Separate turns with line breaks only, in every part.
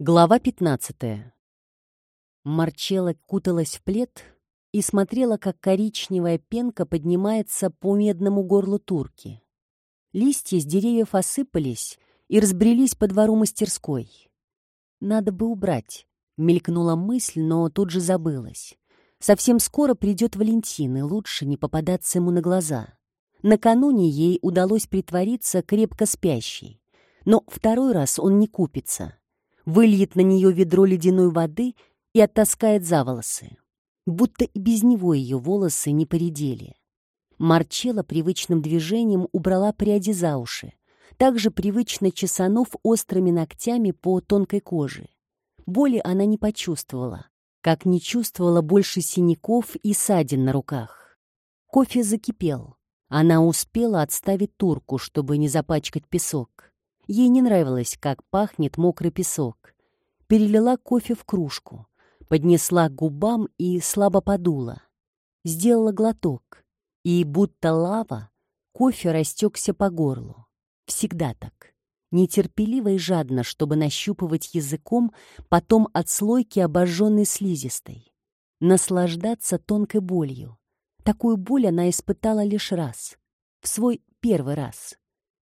Глава 15. Марчелла куталась в плед и смотрела, как коричневая пенка поднимается по медному горлу турки. Листья с деревьев осыпались и разбрелись по двору мастерской. «Надо бы убрать», — мелькнула мысль, но тут же забылась. Совсем скоро придет Валентин, и лучше не попадаться ему на глаза. Накануне ей удалось притвориться крепко спящей. Но второй раз он не купится выльет на нее ведро ледяной воды и оттаскает за волосы. Будто и без него ее волосы не поредели. Марчела привычным движением убрала пряди за уши, также привычно чесанув острыми ногтями по тонкой коже. Боли она не почувствовала, как не чувствовала больше синяков и ссадин на руках. Кофе закипел. Она успела отставить турку, чтобы не запачкать песок. Ей не нравилось, как пахнет мокрый песок. Перелила кофе в кружку, поднесла к губам и слабо подула. Сделала глоток, и будто лава, кофе растекся по горлу. Всегда так. Нетерпеливо и жадно, чтобы нащупывать языком потом отслойки обожженной слизистой. Наслаждаться тонкой болью. Такую боль она испытала лишь раз. В свой первый раз.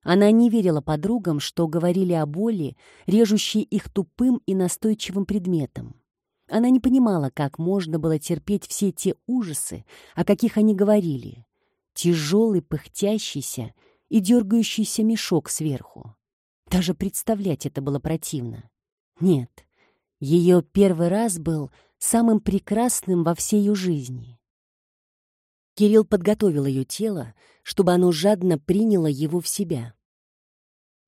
Она не верила подругам, что говорили о боли, режущей их тупым и настойчивым предметом. Она не понимала, как можно было терпеть все те ужасы, о каких они говорили. Тяжелый, пыхтящийся и дергающийся мешок сверху. Даже представлять это было противно. Нет, ее первый раз был самым прекрасным во всей ее жизни. Кирилл подготовил ее тело, чтобы оно жадно приняло его в себя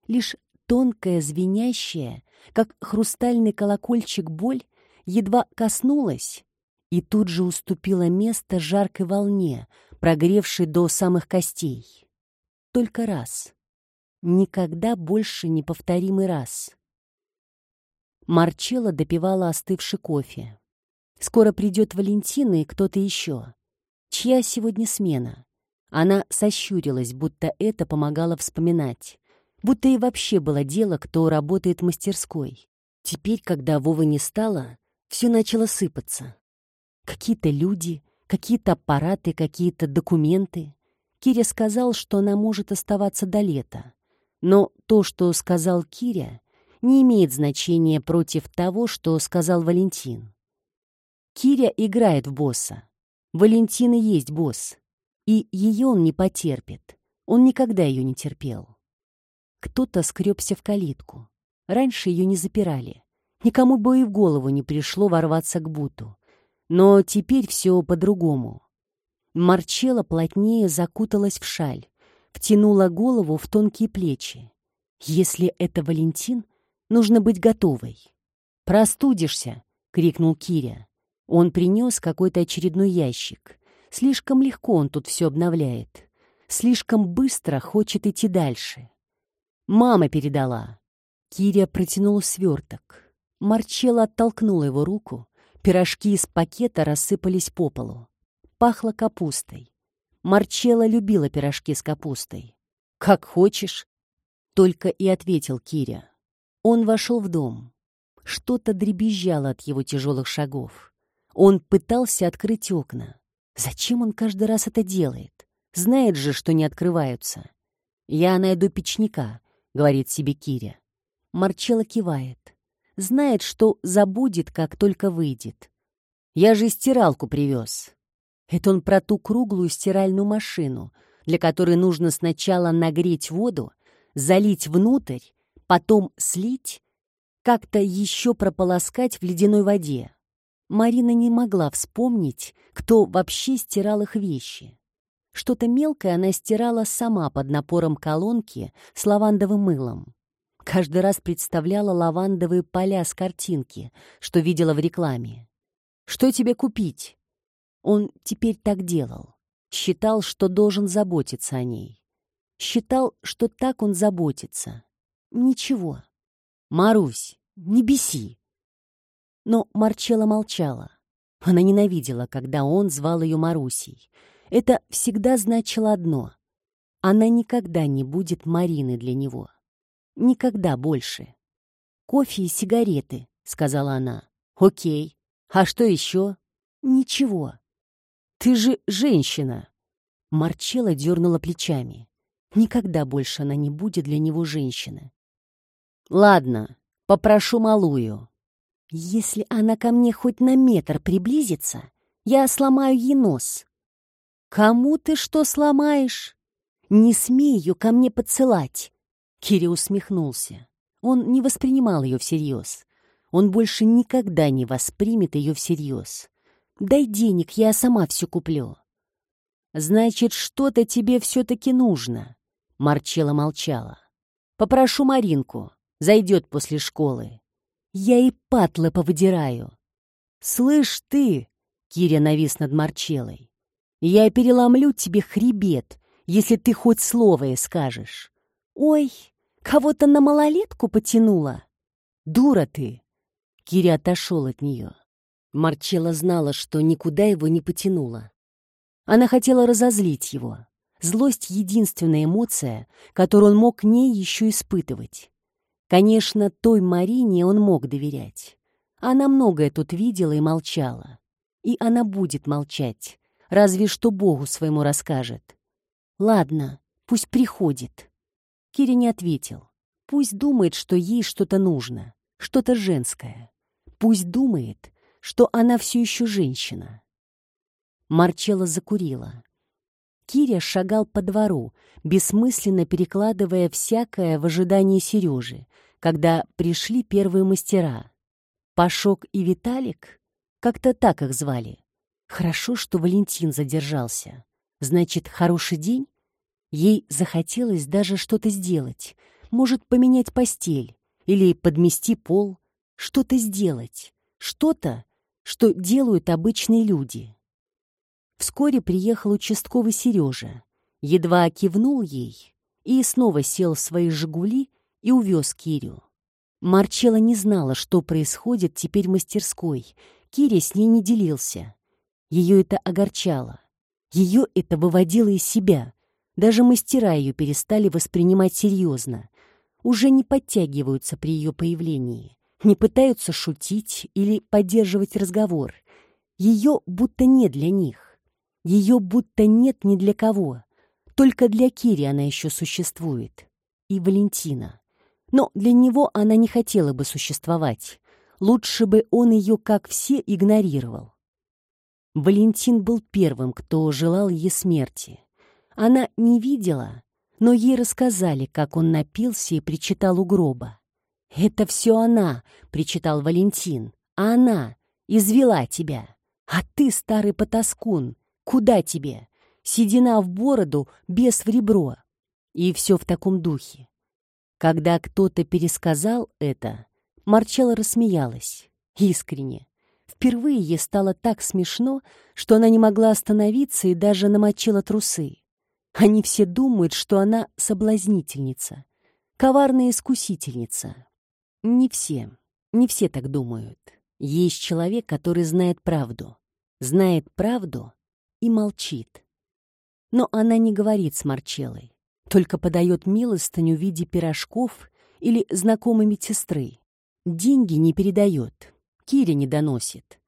лишь тонкая, звенящая, как хрустальный колокольчик боль, едва коснулась и тут же уступила место жаркой волне, прогревшей до самых костей. Только раз. Никогда больше неповторимый раз. Марчелла допивала остывший кофе. Скоро придет Валентина и кто-то еще. Чья сегодня смена? Она сощурилась, будто это помогало вспоминать. Будто и вообще было дело, кто работает в мастерской. Теперь, когда Вовы не стало, все начало сыпаться. Какие-то люди, какие-то аппараты, какие-то документы. Киря сказал, что она может оставаться до лета. Но то, что сказал Киря, не имеет значения против того, что сказал Валентин. Киря играет в босса. Валентина есть босс. И ее он не потерпит. Он никогда ее не терпел. Кто-то скребся в калитку. Раньше ее не запирали. Никому бы и в голову не пришло ворваться к Буту. Но теперь все по-другому. Марчела плотнее закуталась в шаль, втянула голову в тонкие плечи. Если это Валентин, нужно быть готовой. «Простудишься!» — крикнул Киря. Он принес какой-то очередной ящик. Слишком легко он тут все обновляет. Слишком быстро хочет идти дальше. Мама передала. Киря протянул сверток. Марчелла оттолкнула его руку. Пирожки из пакета рассыпались по полу. Пахло капустой. Марчелла любила пирожки с капустой. «Как хочешь», — только и ответил Киря. Он вошел в дом. Что-то дребезжало от его тяжелых шагов. Он пытался открыть окна. Зачем он каждый раз это делает? Знает же, что не открываются. Я найду печника, — говорит себе Киря. Марчелла кивает. Знает, что забудет, как только выйдет. «Я же стиралку привез». Это он про ту круглую стиральную машину, для которой нужно сначала нагреть воду, залить внутрь, потом слить, как-то еще прополоскать в ледяной воде. Марина не могла вспомнить, кто вообще стирал их вещи. Что-то мелкое она стирала сама под напором колонки с лавандовым мылом. Каждый раз представляла лавандовые поля с картинки, что видела в рекламе. «Что тебе купить?» Он теперь так делал. Считал, что должен заботиться о ней. Считал, что так он заботится. Ничего. «Марусь, не беси!» Но Марчела молчала. Она ненавидела, когда он звал ее Марусей — это всегда значило одно. Она никогда не будет Мариной для него. Никогда больше. «Кофе и сигареты», — сказала она. «Окей. А что еще?» «Ничего. Ты же женщина!» Марчелла дернула плечами. Никогда больше она не будет для него женщины. «Ладно, попрошу малую. Если она ко мне хоть на метр приблизится, я сломаю ей нос». «Кому ты что сломаешь?» «Не смей ее ко мне подсылать!» Кири усмехнулся. Он не воспринимал ее всерьез. Он больше никогда не воспримет ее всерьез. Дай денег, я сама все куплю. Значит, что-то тебе все-таки нужно. Марчела молчала. Попрошу Маринку. Зайдет после школы. Я и патлы повыдираю. Слышь ты, Киря навис над Марчелой. Я переломлю тебе хребет, если ты хоть слово и скажешь. Ой, кого-то на малолетку потянула. Дура ты. Киря отошел от нее. Марчелла знала, что никуда его не потянула. Она хотела разозлить его. Злость — единственная эмоция, которую он мог к ней еще испытывать. Конечно, той Марине он мог доверять. Она многое тут видела и молчала. И она будет молчать, разве что Богу своему расскажет. «Ладно, пусть приходит». Кири не ответил. Пусть думает, что ей что-то нужно, что-то женское. Пусть думает, что она все еще женщина. Марчелла закурила. Киря шагал по двору, бессмысленно перекладывая всякое в ожидании Сережи, когда пришли первые мастера. Пашок и Виталик? Как-то так их звали. Хорошо, что Валентин задержался. Значит, хороший день? Ей захотелось даже что-то сделать. Может, поменять постель или подмести пол. Что-то сделать. Что-то, что делают обычные люди. Вскоре приехал участковый Сережа, едва кивнул ей и снова сел в свои «Жигули» и увез Кирю. Марчела не знала, что происходит теперь в мастерской. Киря с ней не делился. Ее это огорчало. Ее это выводило из себя. Даже мастера ее перестали воспринимать серьезно. Уже не подтягиваются при ее появлении. Не пытаются шутить или поддерживать разговор. Ее будто не для них. Ее будто нет ни для кого. Только для Кири она еще существует. И Валентина. Но для него она не хотела бы существовать. Лучше бы он ее, как все, игнорировал. Валентин был первым, кто желал ей смерти. Она не видела, но ей рассказали, как он напился и причитал у гроба. «Это все она», — причитал Валентин, — «а она извела тебя. А ты, старый потаскун, Куда тебе? Седина в бороду, без в ребро. И все в таком духе. Когда кто-то пересказал это, Марчелла рассмеялась. Искренне. Впервые ей стало так смешно, что она не могла остановиться и даже намочила трусы. Они все думают, что она соблазнительница, коварная искусительница. Не все, не все так думают. Есть человек, который знает правду. Знает правду и молчит. Но она не говорит с Марчеллой, только подает милостыню в виде пирожков или знакомой медсестры. Деньги не передает, Кире не доносит.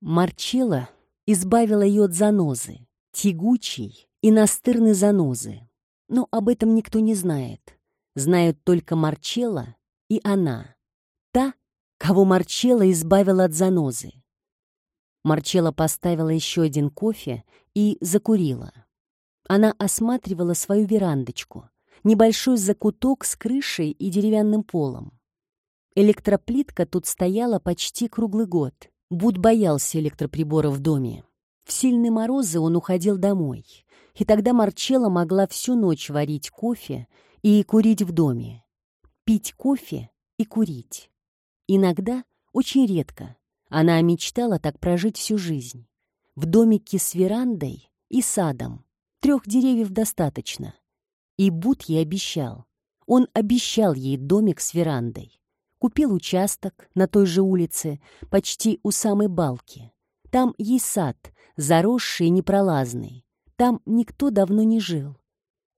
Марчелла избавила ее от занозы, тягучей и настырной занозы. Но об этом никто не знает. Знают только Марчелла и она. Та, кого Марчелла избавила от занозы. Марчелла поставила еще один кофе и закурила. Она осматривала свою верандочку, небольшой закуток с крышей и деревянным полом. Электроплитка тут стояла почти круглый год. Буд боялся электроприбора в доме. В сильные морозы он уходил домой, и тогда Марчелла могла всю ночь варить кофе и курить в доме. Пить кофе и курить. Иногда, очень редко, она мечтала так прожить всю жизнь. В домике с верандой и садом. Трех деревьев достаточно. И Бут ей обещал. Он обещал ей домик с верандой. Купил участок на той же улице, почти у самой балки. Там есть сад, заросший и непролазный. Там никто давно не жил.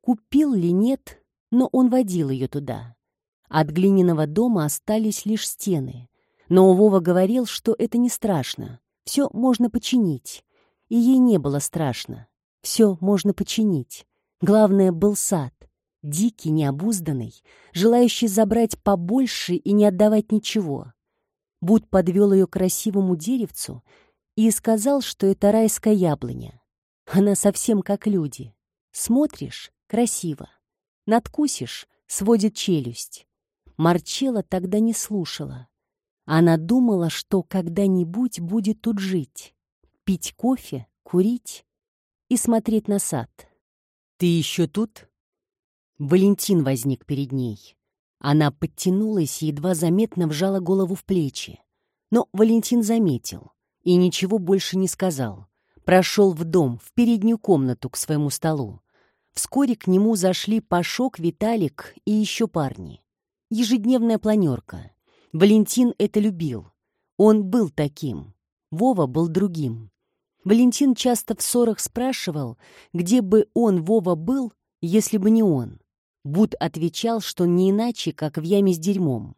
Купил ли нет, но он водил ее туда. От глиняного дома остались лишь стены. Но Вова говорил, что это не страшно. Все можно починить. И ей не было страшно. Все можно починить. Главное, был сад. Дикий, необузданный, желающий забрать побольше и не отдавать ничего. Буд подвел ее к красивому деревцу и сказал, что это райская яблоня. Она совсем как люди. Смотришь — красиво. Надкусишь — сводит челюсть. Марчела тогда не слушала. Она думала, что когда-нибудь будет тут жить, пить кофе, курить и смотреть на сад. «Ты еще тут?» Валентин возник перед ней. Она подтянулась и едва заметно вжала голову в плечи. Но Валентин заметил и ничего больше не сказал. Прошел в дом, в переднюю комнату к своему столу. Вскоре к нему зашли Пашок, Виталик и еще парни. Ежедневная планерка. Валентин это любил. Он был таким. Вова был другим. Валентин часто в ссорах спрашивал, где бы он, Вова, был, если бы не он. Буд отвечал, что не иначе, как в яме с дерьмом.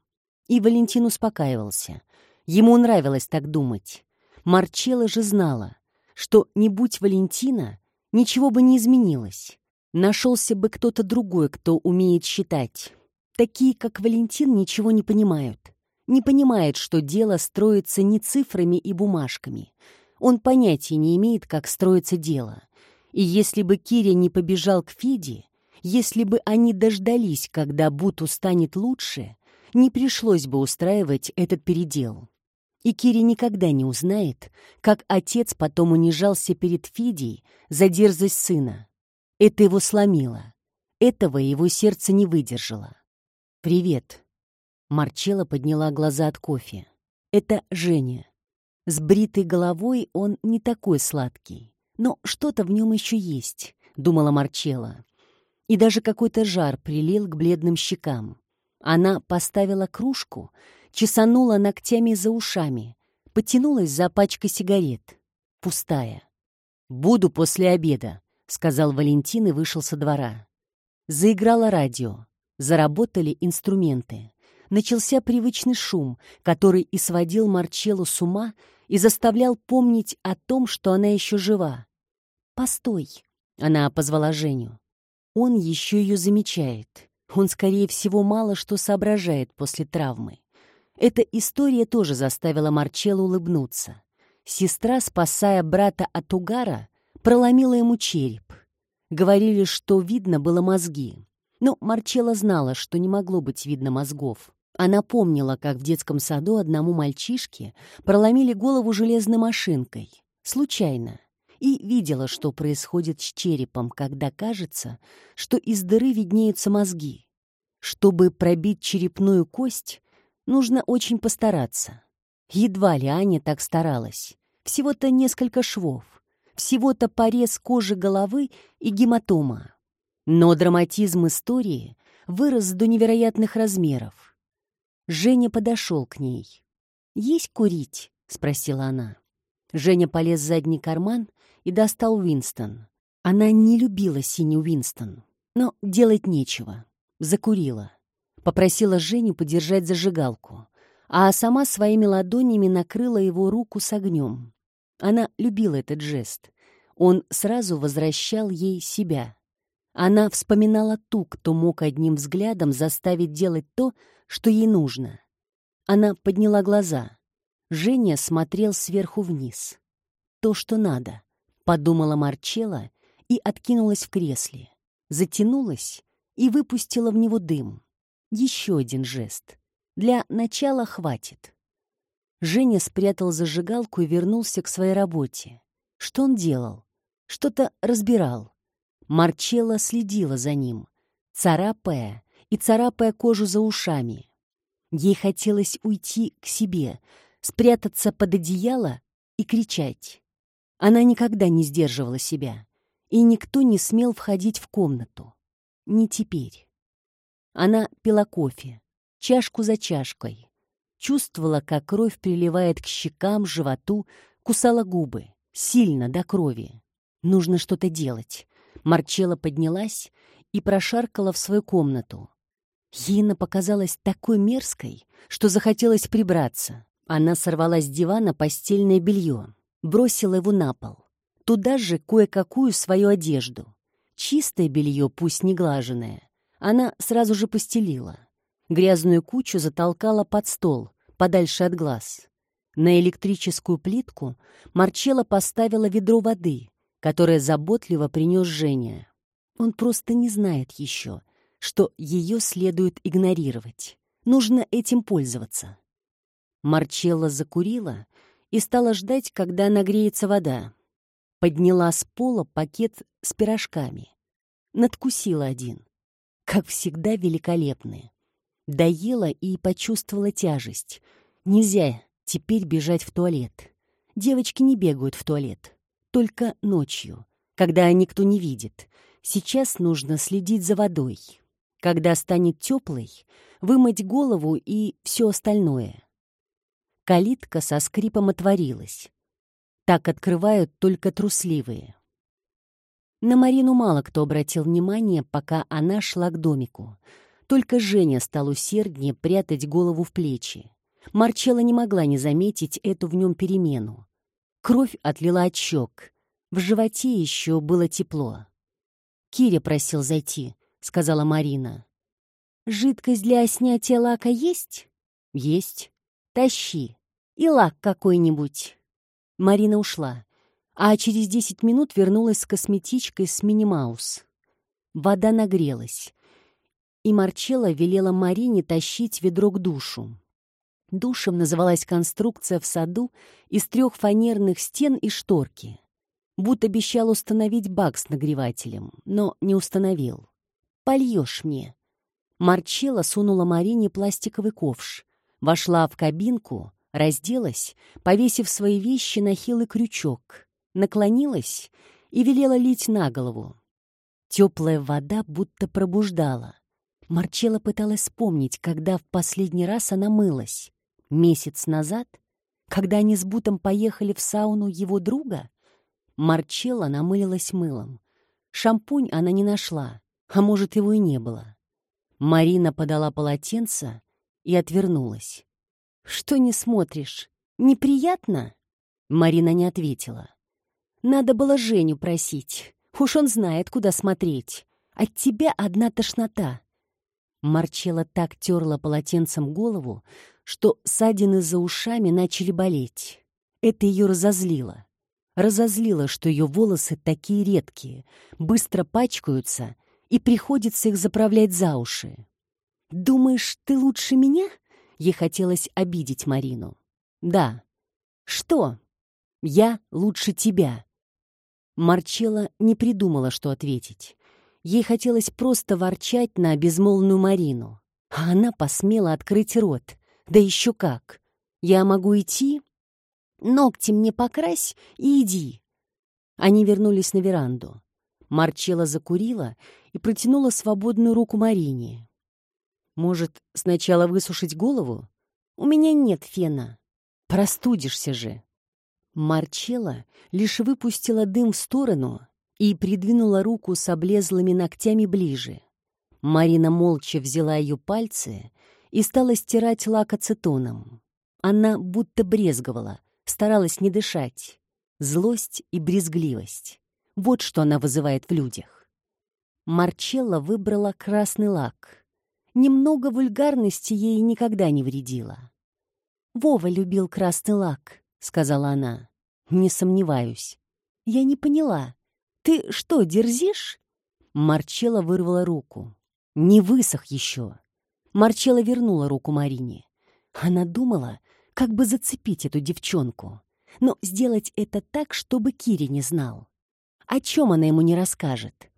И Валентин успокаивался. Ему нравилось так думать. Марчела же знала, что не будь Валентина, ничего бы не изменилось. Нашелся бы кто-то другой, кто умеет считать. Такие, как Валентин, ничего не понимают. Не понимает, что дело строится не цифрами и бумажками. Он понятия не имеет, как строится дело. И если бы Киря не побежал к Феде, если бы они дождались, когда Буту станет лучше, не пришлось бы устраивать этот передел. И Кири никогда не узнает, как отец потом унижался перед Фидей за дерзость сына. Это его сломило. Этого его сердце не выдержало. «Привет». Марчела подняла глаза от кофе. «Это Женя. С бритой головой он не такой сладкий. Но что-то в нем еще есть», — думала Марчела. И даже какой-то жар прилил к бледным щекам. Она поставила кружку, чесанула ногтями за ушами, потянулась за пачкой сигарет. Пустая. «Буду после обеда», — сказал Валентин и вышел со двора. Заиграло радио. Заработали инструменты. Начался привычный шум, который и сводил Марчеллу с ума и заставлял помнить о том, что она еще жива. «Постой!» — она позвала Женю. Он еще ее замечает. Он, скорее всего, мало что соображает после травмы. Эта история тоже заставила Марчеллу улыбнуться. Сестра, спасая брата от угара, проломила ему череп. Говорили, что видно было мозги. Но Марчелла знала, что не могло быть видно мозгов. Она помнила, как в детском саду одному мальчишке проломили голову железной машинкой. Случайно. И видела, что происходит с черепом, когда кажется, что из дыры виднеются мозги. Чтобы пробить черепную кость, нужно очень постараться. Едва ли Аня так старалась. Всего-то несколько швов. Всего-то порез кожи головы и гематома. Но драматизм истории вырос до невероятных размеров. Женя подошел к ней. «Есть курить?» — спросила она. Женя полез в задний карман и достал Уинстон. Она не любила синий Уинстон, но делать нечего. Закурила. Попросила Женю подержать зажигалку, а сама своими ладонями накрыла его руку с огнем. Она любила этот жест. Он сразу возвращал ей себя. Она вспоминала ту, кто мог одним взглядом заставить делать то, что ей нужно. Она подняла глаза. Женя смотрел сверху вниз. «То, что надо», — подумала Марчела и откинулась в кресле. Затянулась и выпустила в него дым. Еще один жест. Для начала хватит. Женя спрятал зажигалку и вернулся к своей работе. Что он делал? Что-то разбирал. Марчелла следила за ним, царапая и царапая кожу за ушами. Ей хотелось уйти к себе, спрятаться под одеяло и кричать. Она никогда не сдерживала себя, и никто не смел входить в комнату. Не теперь. Она пила кофе, чашку за чашкой, чувствовала, как кровь приливает к щекам, животу, кусала губы, сильно, до крови. Нужно что-то делать. Марчела поднялась и прошаркала в свою комнату. Ей показалась такой мерзкой, что захотелось прибраться. Она сорвала с дивана постельное белье, бросила его на пол. Туда же кое-какую свою одежду. Чистое белье, пусть не глаженное, она сразу же постелила. Грязную кучу затолкала под стол, подальше от глаз. На электрическую плитку Марчелла поставила ведро воды, которое заботливо принес Женя. Он просто не знает еще, что ее следует игнорировать. Нужно этим пользоваться. Марчелла закурила и стала ждать, когда нагреется вода. Подняла с пола пакет с пирожками. Надкусила один. Как всегда, великолепные. Доела и почувствовала тяжесть. Нельзя теперь бежать в туалет. Девочки не бегают в туалет. Только ночью, когда никто не видит. Сейчас нужно следить за водой. Когда станет теплой, вымыть голову и все остальное. Калитка со скрипом отворилась. Так открывают только трусливые. На Марину мало кто обратил внимание, пока она шла к домику. Только Женя стал усерднее прятать голову в плечи. Марчела не могла не заметить эту в нем перемену. Кровь отлила от щек. В животе еще было тепло. «Киря просил зайти», — сказала Марина. «Жидкость для снятия лака есть?» «Есть. Тащи. И лак какой-нибудь». Марина ушла, а через десять минут вернулась с косметичкой с Мини-Маус. Вода нагрелась, и Марчелла велела Марине тащить ведро к душу. Душем называлась конструкция в саду из трех фанерных стен и шторки. Будто обещал установить бак с нагревателем, но не установил. «Польешь мне». Марчелла сунула Марине пластиковый ковш, вошла в кабинку, разделась, повесив свои вещи на хилый крючок, наклонилась и велела лить на голову. Теплая вода будто пробуждала. Марчелла пыталась вспомнить, когда в последний раз она мылась. Месяц назад, когда они с Бутом поехали в сауну его друга, Марчелла намылилась мылом. Шампунь она не нашла, а может, его и не было. Марина подала полотенце и отвернулась. «Что не смотришь? Неприятно?» Марина не ответила. «Надо было Женю просить. Уж он знает, куда смотреть. От тебя одна тошнота». Марчела так терла полотенцем голову, что ссадины за ушами начали болеть. Это ее разозлило. Разозлило, что ее волосы такие редкие, быстро пачкаются, и приходится их заправлять за уши. «Думаешь, ты лучше меня?» Ей хотелось обидеть Марину. «Да». «Что?» «Я лучше тебя». Марчела не придумала, что ответить. Ей хотелось просто ворчать на безмолвную Марину. А она посмела открыть рот. Да еще как. Я могу идти? Ногти мне покрась и иди. Они вернулись на веранду. Марчела закурила и протянула свободную руку Марине. «Может, сначала высушить голову? У меня нет фена. Простудишься же». Марчела лишь выпустила дым в сторону и придвинула руку с облезлыми ногтями ближе. Марина молча взяла ее пальцы и стала стирать лак ацетоном. Она будто брезговала, старалась не дышать. Злость и брезгливость. Вот что она вызывает в людях. Марчелла выбрала красный лак. Немного вульгарности ей никогда не вредило. «Вова любил красный лак», — сказала она. «Не сомневаюсь». «Я не поняла. Ты что, дерзишь?» Марчелла вырвала руку. «Не высох еще». Марчела вернула руку Марине. Она думала, как бы зацепить эту девчонку, но сделать это так, чтобы Кири не знал. О чем она ему не расскажет?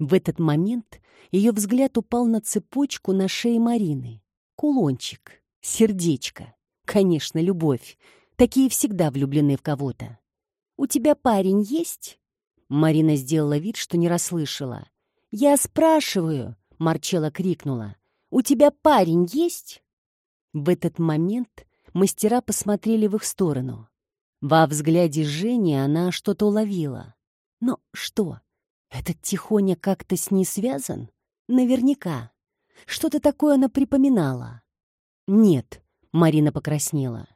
В этот момент ее взгляд упал на цепочку на шее Марины. Кулончик, сердечко. Конечно, любовь. Такие всегда влюблены в кого-то. «У тебя парень есть?» Марина сделала вид, что не расслышала. «Я спрашиваю!» — Марчела крикнула. У тебя парень есть?» В этот момент мастера посмотрели в их сторону. Во взгляде Жени она что-то уловила. Но что? Этот Тихоня как-то с ней связан? Наверняка. Что-то такое она припоминала. «Нет», — Марина покраснела.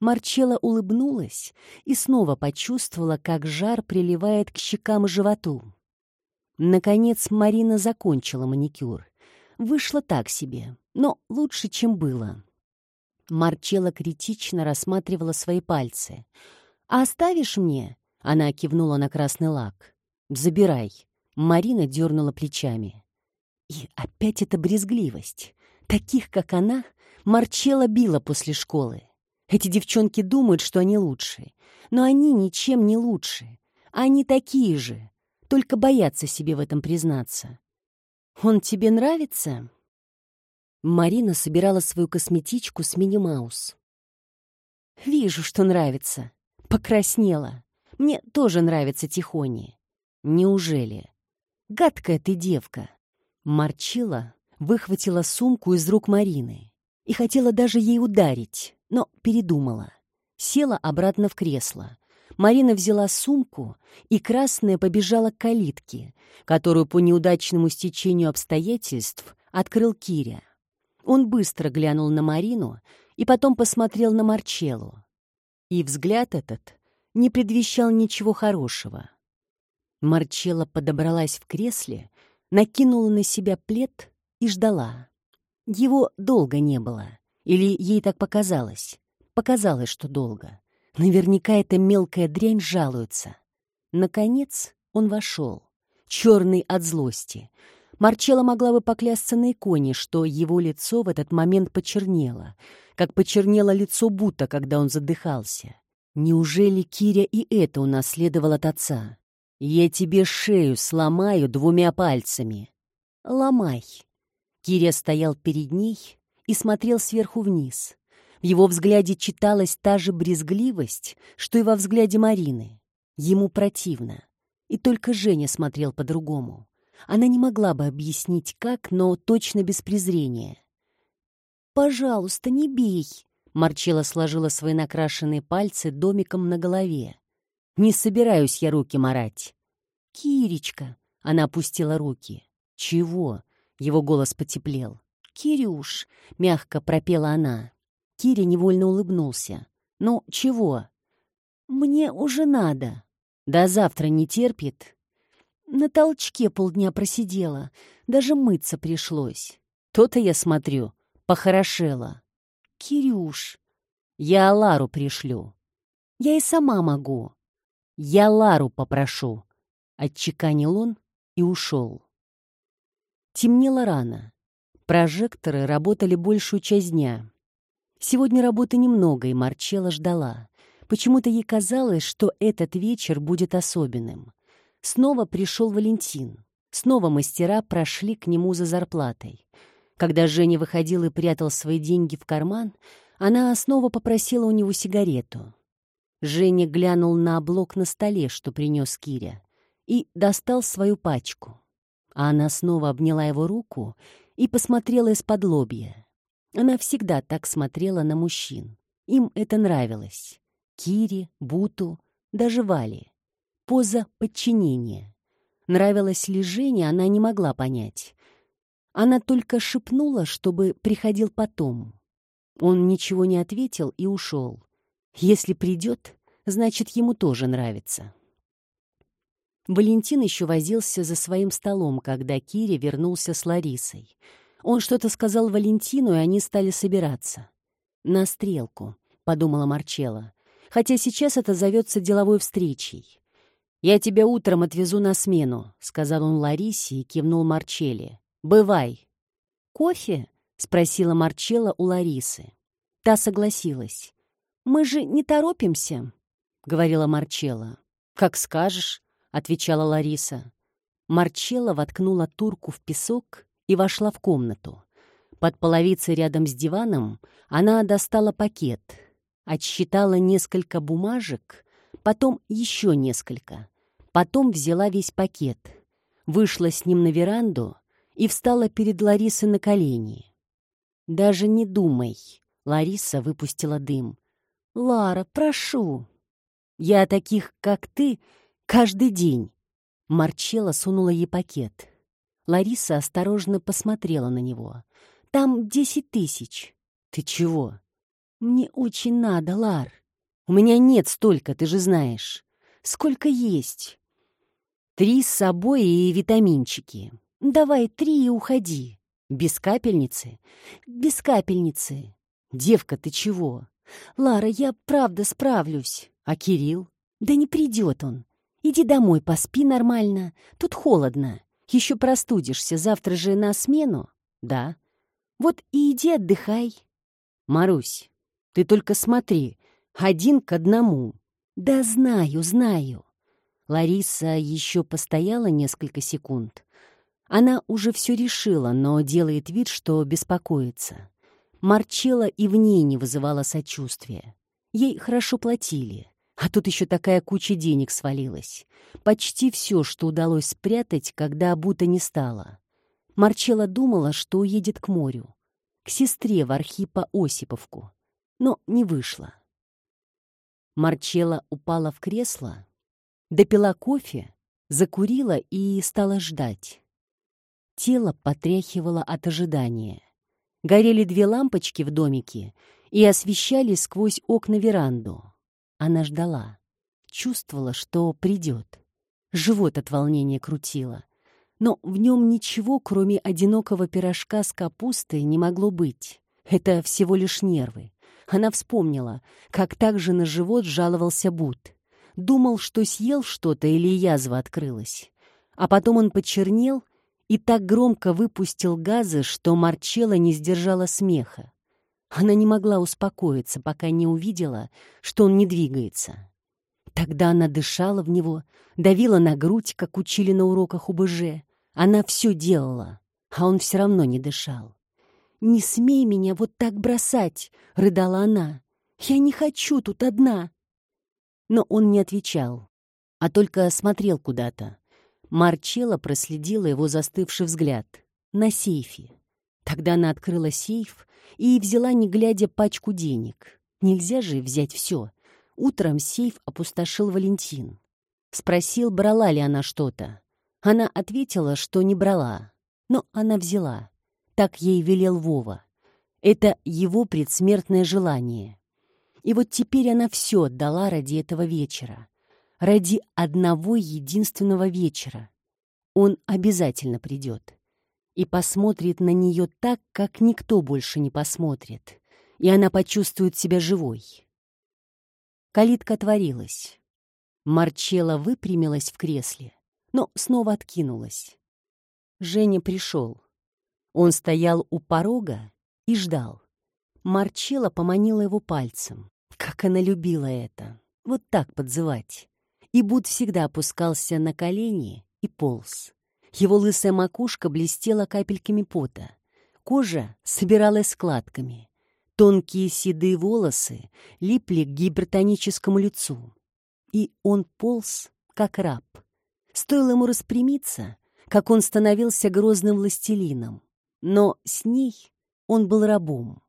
Марчела улыбнулась и снова почувствовала, как жар приливает к щекам и животу. Наконец Марина закончила маникюр. Вышло так себе, но лучше, чем было. Марчела критично рассматривала свои пальцы. «А оставишь мне?» — она кивнула на красный лак. «Забирай». Марина дернула плечами. И опять эта брезгливость. Таких, как она, Марчела била после школы. Эти девчонки думают, что они лучшие. Но они ничем не лучше. Они такие же, только боятся себе в этом признаться. «Он тебе нравится?» Марина собирала свою косметичку с Мини-Маус. «Вижу, что нравится. Покраснела. Мне тоже нравится Тихони. Неужели? Гадкая ты девка!» Марчила выхватила сумку из рук Марины и хотела даже ей ударить, но передумала. Села обратно в кресло. Марина взяла сумку, и красная побежала к калитке, которую по неудачному стечению обстоятельств открыл Киря. Он быстро глянул на Марину и потом посмотрел на Марчеллу. И взгляд этот не предвещал ничего хорошего. Марчелла подобралась в кресле, накинула на себя плед и ждала. Его долго не было. Или ей так показалось? Показалось, что долго. Наверняка эта мелкая дрянь жалуется. Наконец он вошел, черный от злости. Марчелла могла бы поклясться на иконе, что его лицо в этот момент почернело, как почернело лицо Бута, когда он задыхался. Неужели Киря и это унаследовал от отца? «Я тебе шею сломаю двумя пальцами». «Ломай». Киря стоял перед ней, и смотрел сверху вниз. В его взгляде читалась та же брезгливость, что и во взгляде Марины. Ему противно. И только Женя смотрел по-другому. Она не могла бы объяснить, как, но точно без презрения. «Пожалуйста, не бей!» Марчела сложила свои накрашенные пальцы домиком на голове. «Не собираюсь я руки марать». «Киречка!» — она опустила руки. «Чего?» — его голос потеплел. «Кирюш!» — мягко пропела она. Киря невольно улыбнулся. «Ну, чего?» «Мне уже надо». «До завтра не терпит?» На толчке полдня просидела. Даже мыться пришлось. То-то я смотрю, похорошела. «Кирюш!» «Я Лару пришлю». «Я и сама могу». «Я Лару попрошу», — отчеканил он и ушел. Темнело рано. Прожекторы работали большую часть дня. Сегодня работы немного, и Марчелла ждала. Почему-то ей казалось, что этот вечер будет особенным. Снова пришел Валентин. Снова мастера прошли к нему за зарплатой. Когда Женя выходил и прятал свои деньги в карман, она снова попросила у него сигарету. Женя глянул на блок на столе, что принес Киря, и достал свою пачку. А она снова обняла его руку и посмотрела из-под лобья. Она всегда так смотрела на мужчин. Им это нравилось. Кире, Буту, даже Вале. Поза подчинения. Нравилось ли Жене, она не могла понять. Она только шепнула, чтобы приходил потом. Он ничего не ответил и ушел. Если придет, значит, ему тоже нравится. Валентин еще возился за своим столом, когда Кири вернулся с Ларисой. Он что-то сказал Валентину, и они стали собираться. «На стрелку», — подумала Марчелла, «хотя сейчас это зовется деловой встречей». «Я тебя утром отвезу на смену», — сказал он Ларисе и кивнул Марчелле. «Бывай». «Кофе?» — спросила Марчелла у Ларисы. Та согласилась. «Мы же не торопимся», — говорила Марчелла. «Как скажешь», — отвечала Лариса. Марчелла воткнула турку в песок и вошла в комнату. Под половицей рядом с диваном она достала пакет, отсчитала несколько бумажек, потом еще несколько. Потом взяла весь пакет, вышла с ним на веранду и встала перед Ларисой на колени. «Даже не думай», — Лариса выпустила дым. «Лара, прошу. Я таких, как ты, Каждый день. Марчелла сунула ей пакет. Лариса осторожно посмотрела на него. Там десять тысяч. Ты чего? «Мне очень надо, Лар. У меня нет столько, ты же знаешь. Сколько есть?» «Три с собой и витаминчики. Давай три и уходи. Без капельницы?» «Без капельницы». «Девка, ты чего?» «Лара, я правда справлюсь. А Кирилл?» «Да не придет он. Иди домой, поспи нормально. Тут холодно. Еще простудишься. Завтра же на смену?» «Да». «Вот и иди отдыхай».
«Марусь, ты только смотри, один к одному».
«Да знаю, знаю». Лариса еще постояла несколько секунд. Она уже все решила, но делает вид, что беспокоится. Марчела и в ней не вызывала сочувствия. Ей хорошо платили, а тут еще такая куча денег свалилась. Почти все, что удалось спрятать, когда будто не стало. Марчела думала, что уедет к морю, к сестре в Архипа Осиповку, но не вышло. Марчела упала в кресло, допила кофе, закурила и стала ждать. Тело потряхивало от ожидания. Горели две лампочки в домике и освещали сквозь окна веранду. Она ждала, чувствовала, что придет. Живот от волнения крутило. Но в нем ничего, кроме одинокого пирожка с капустой, не могло быть. Это всего лишь нервы. Она вспомнила, как так же на живот жаловался Бут. Думал, что съел что-то или язва открылась. А потом он почернел и так громко выпустил газы, что Марчелла не сдержала смеха. Она не могла успокоиться, пока не увидела, что он не двигается. Тогда она дышала в него, давила на грудь, как учили на уроках УБЖ. Она все делала, а он все равно не дышал. «Не смей меня вот так бросать!» — рыдала она. «Я не хочу тут одна!» Но он не отвечал, а только смотрел куда-то. Марчелла проследила его застывший взгляд. На сейфе. Тогда она открыла сейф и взяла, не глядя, пачку денег. Нельзя же взять все. Утром сейф опустошил Валентин. Спросил, брала ли она что-то. Она ответила, что не брала. Но она взяла. Так ей велел Вова. Это его предсмертное желание. И вот теперь она все отдала ради этого вечера. Ради одного единственного вечера. Он обязательно придет и посмотрит на нее так, как никто больше не посмотрит, и она почувствует себя живой. Калитка отворилась. Марчела выпрямилась в кресле, но снова откинулась. Женя пришел. Он стоял у порога и ждал. Марчела поманила его пальцем. Как она любила это! Вот так подзывать. И Буд всегда опускался на колени и полз. Его лысая макушка блестела капельками пота. Кожа собиралась складками. Тонкие седые волосы липли к гипертоническому лицу. И он полз, как раб. Стоило ему распрямиться, как он становился грозным властелином. Но с ней он был рабом.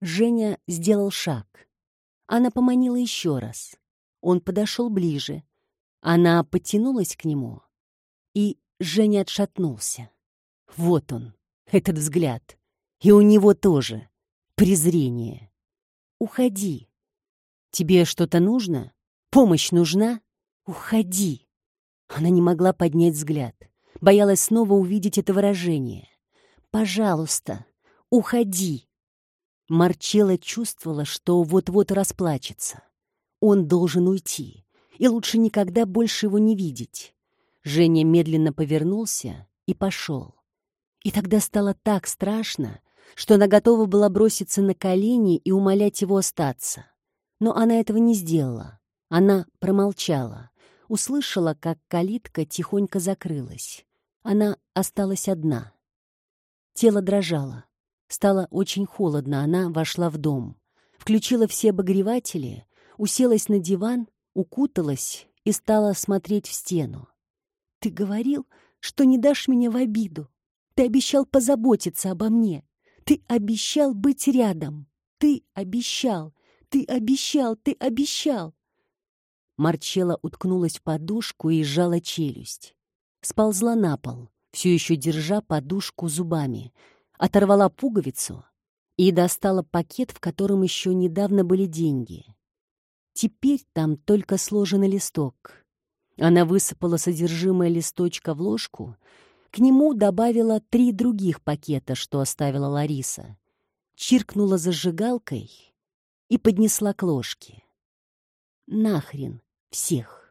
Женя сделал шаг. Она поманила еще раз. Он подошел ближе. Она потянулась к нему. И Женя отшатнулся. Вот он, этот взгляд. И у него тоже презрение. Уходи. Тебе что-то нужно? Помощь нужна? Уходи. Она не могла поднять взгляд. Боялась снова увидеть это выражение. «Пожалуйста, уходи!» Марчелла чувствовала, что вот-вот расплачется. Он должен уйти, и лучше никогда больше его не видеть. Женя медленно повернулся и пошел. И тогда стало так страшно, что она готова была броситься на колени и умолять его остаться. Но она этого не сделала. Она промолчала, услышала, как калитка тихонько закрылась. Она осталась одна. Тело дрожало. Стало очень холодно, она вошла в дом. Включила все обогреватели, уселась на диван, укуталась и стала смотреть в стену. Ты говорил, что не дашь меня в обиду. Ты обещал позаботиться обо мне. Ты обещал быть рядом. Ты обещал. Ты обещал. Ты обещал. Марчела уткнулась в подушку и сжала челюсть. Сползла на пол, все еще держа подушку зубами. Оторвала пуговицу и достала пакет, в котором еще недавно были деньги. Теперь там только сложенный листок. Она высыпала содержимое листочка в ложку, к нему добавила три других пакета, что оставила Лариса, чиркнула зажигалкой и поднесла к ложке. Нахрен всех.